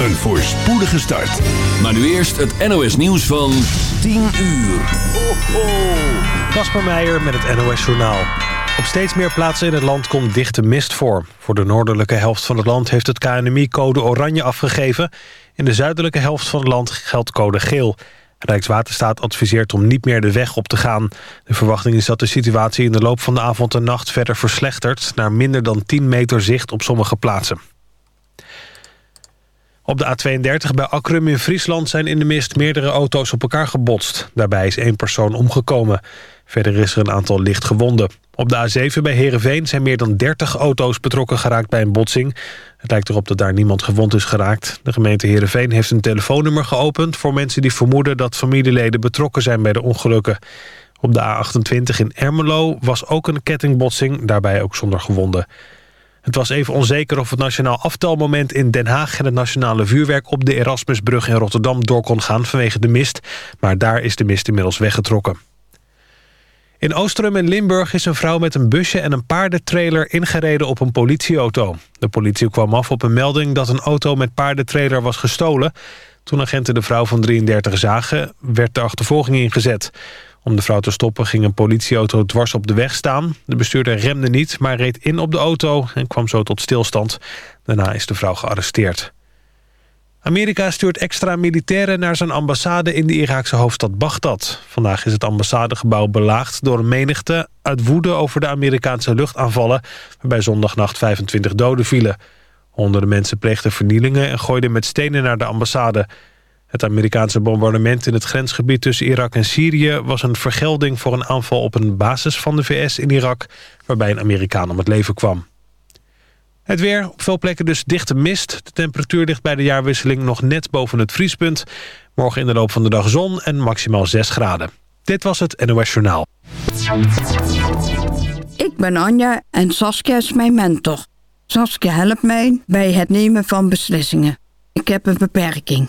Een voorspoedige start. Maar nu eerst het NOS nieuws van 10 uur. Ho. Kasper Meijer met het NOS Journaal. Op steeds meer plaatsen in het land komt dichte mist voor. Voor de noordelijke helft van het land heeft het KNMI code oranje afgegeven. In de zuidelijke helft van het land geldt code geel. Rijkswaterstaat adviseert om niet meer de weg op te gaan. De verwachting is dat de situatie in de loop van de avond en nacht verder verslechtert... naar minder dan 10 meter zicht op sommige plaatsen. Op de A32 bij Akrum in Friesland zijn in de mist meerdere auto's op elkaar gebotst. Daarbij is één persoon omgekomen. Verder is er een aantal licht gewonden. Op de A7 bij Heerenveen zijn meer dan 30 auto's betrokken geraakt bij een botsing. Het lijkt erop dat daar niemand gewond is geraakt. De gemeente Heerenveen heeft een telefoonnummer geopend... voor mensen die vermoeden dat familieleden betrokken zijn bij de ongelukken. Op de A28 in Ermelo was ook een kettingbotsing, daarbij ook zonder gewonden. Het was even onzeker of het nationaal aftelmoment in Den Haag... en het nationale vuurwerk op de Erasmusbrug in Rotterdam door kon gaan vanwege de mist. Maar daar is de mist inmiddels weggetrokken. In Oostrum en Limburg is een vrouw met een busje en een paardentrailer ingereden op een politieauto. De politie kwam af op een melding dat een auto met paardentrailer was gestolen. Toen agenten de vrouw van 33 zagen, werd de achtervolging ingezet. Om de vrouw te stoppen ging een politieauto dwars op de weg staan. De bestuurder remde niet, maar reed in op de auto en kwam zo tot stilstand. Daarna is de vrouw gearresteerd. Amerika stuurt extra militairen naar zijn ambassade in de Iraakse hoofdstad Bagdad. Vandaag is het ambassadegebouw belaagd door een menigte uit woede over de Amerikaanse luchtaanvallen... waarbij zondagnacht 25 doden vielen. Honderden mensen pleegden vernielingen en gooiden met stenen naar de ambassade. Het Amerikaanse bombardement in het grensgebied tussen Irak en Syrië... was een vergelding voor een aanval op een basis van de VS in Irak... waarbij een Amerikaan om het leven kwam. Het weer, op veel plekken dus dichte mist. De temperatuur ligt bij de jaarwisseling nog net boven het vriespunt. Morgen in de loop van de dag zon en maximaal 6 graden. Dit was het NOS Journaal. Ik ben Anja en Saskia is mijn mentor. Saskia helpt mij bij het nemen van beslissingen. Ik heb een beperking.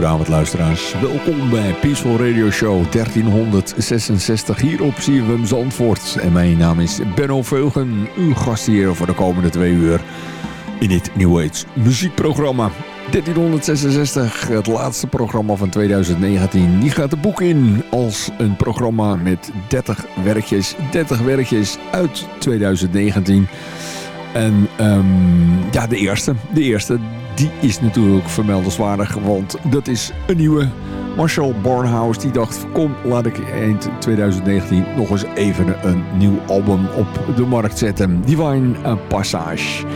Hele goede avond luisteraars. Welkom bij Peaceful Radio Show 1366 hier op CFM Zandvoort. En mijn naam is Benno Veugen, uw gastheer voor de komende twee uur in dit New Age muziekprogramma. 1366, het laatste programma van 2019. Die gaat de boek in als een programma met 30 werkjes. 30 werkjes uit 2019. En um, ja, de eerste, de eerste, die is natuurlijk vermeldenswaardig. Want dat is een nieuwe Marshall Barnhouse. Die dacht, kom, laat ik eind 2019 nog eens even een nieuw album op de markt zetten. Divine Passage.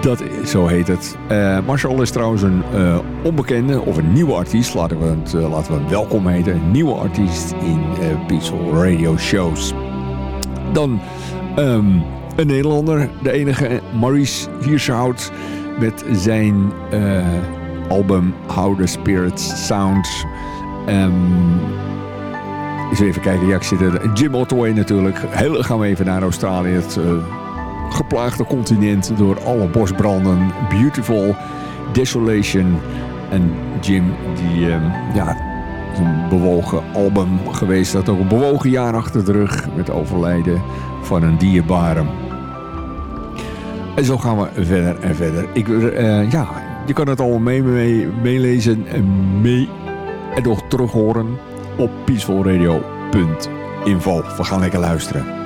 Dat, zo heet het. Uh, Marshall is trouwens een uh, onbekende of een nieuwe artiest. Laten we, het, uh, laten we hem welkom heten. Een nieuwe artiest in Peaceful Radio Shows. Dan... Um, een Nederlander, de enige Maurice Hiershout met zijn uh, album How the Spirits Sounds. Um, eens even kijken, ja ik er. Jim Ottaway natuurlijk. Heel gaan we even naar Australië, het uh, geplaagde continent door alle bosbranden. Beautiful Desolation. En Jim die, uh, ja, een bewogen album geweest. Dat ook een bewogen jaar achter de rug met overlijden van een dierbare. En zo gaan we verder en verder. Ik, uh, ja, je kan het allemaal mee, meelezen en mee en nog terug horen op peacefulradio.info. We gaan lekker luisteren.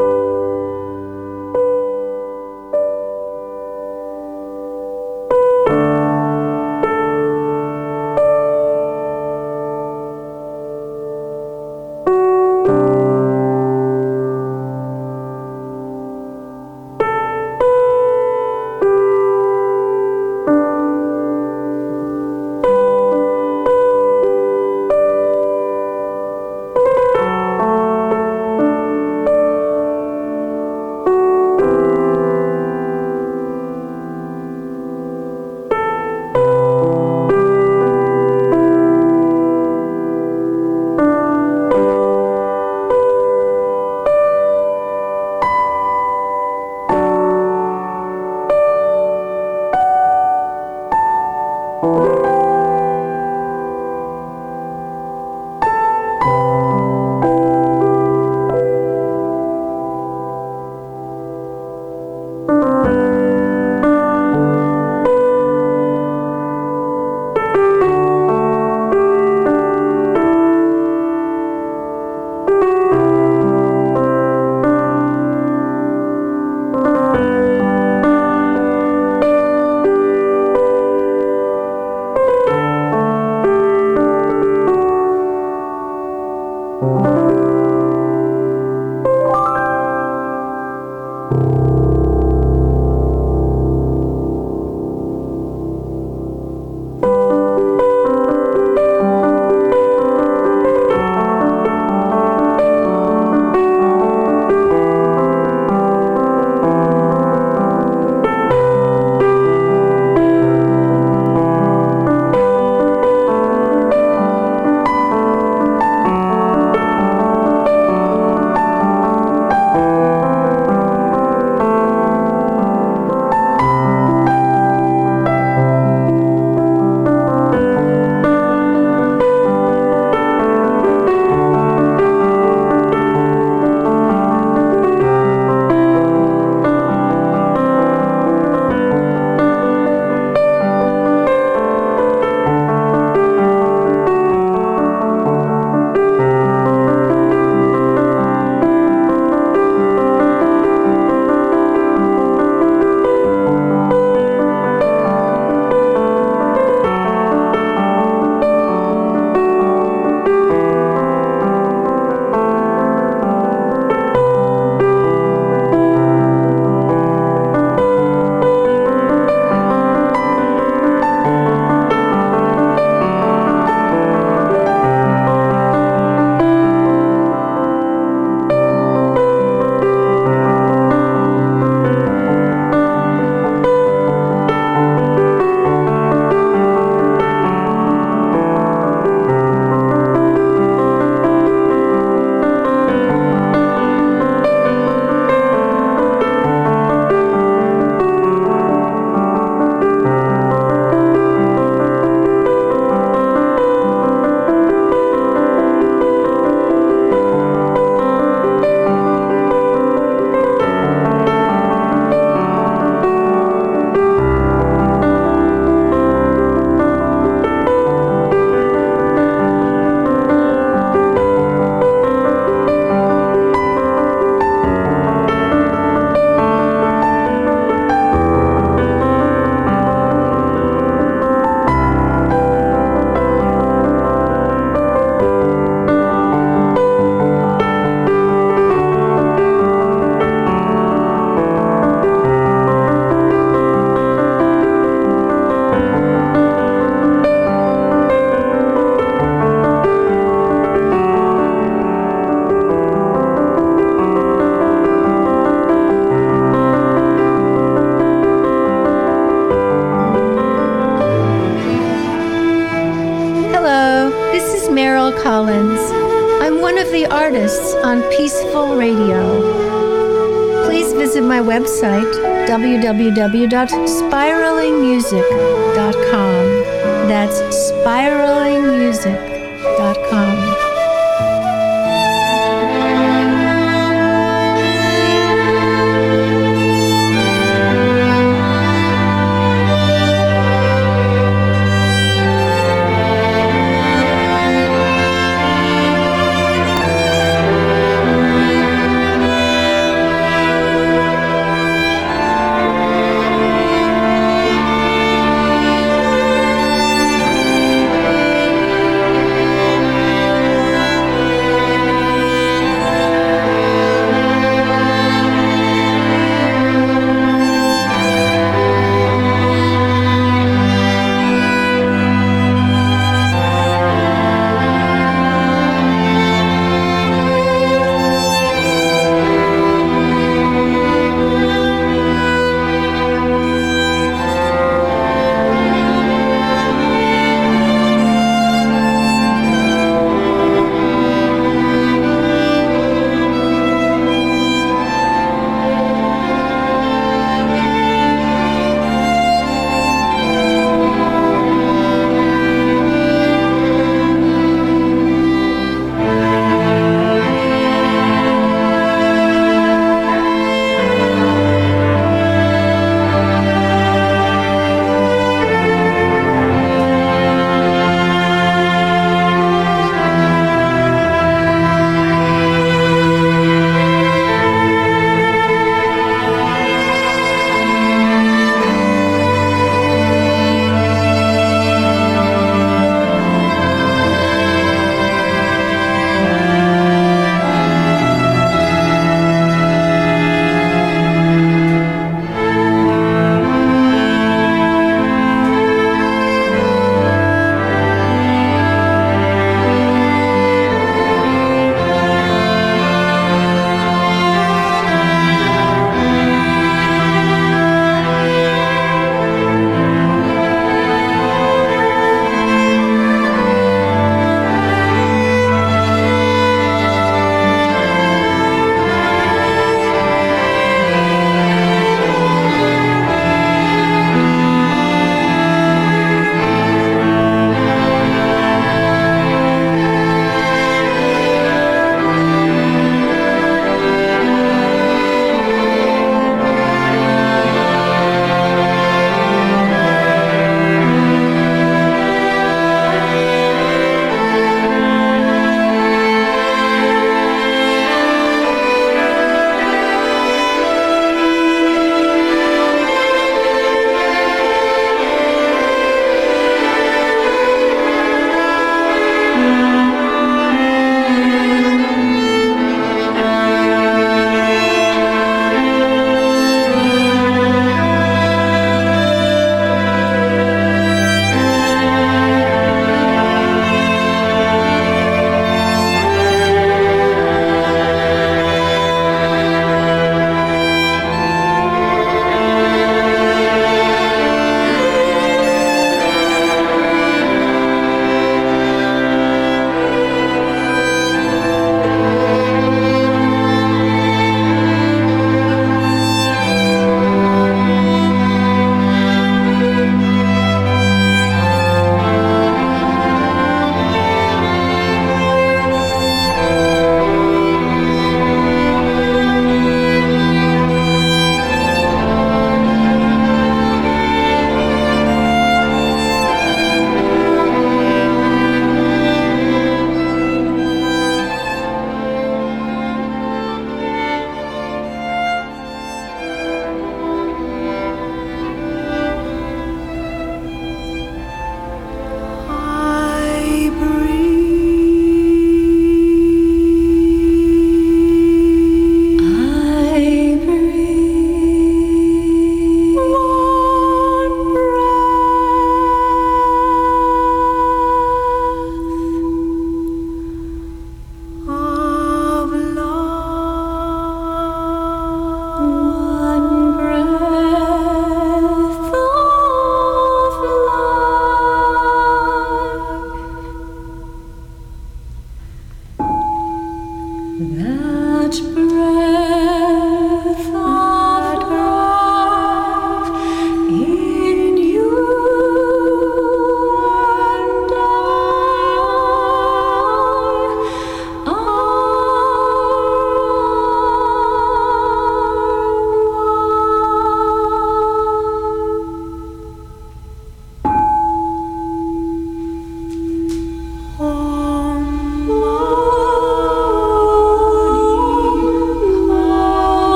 Dad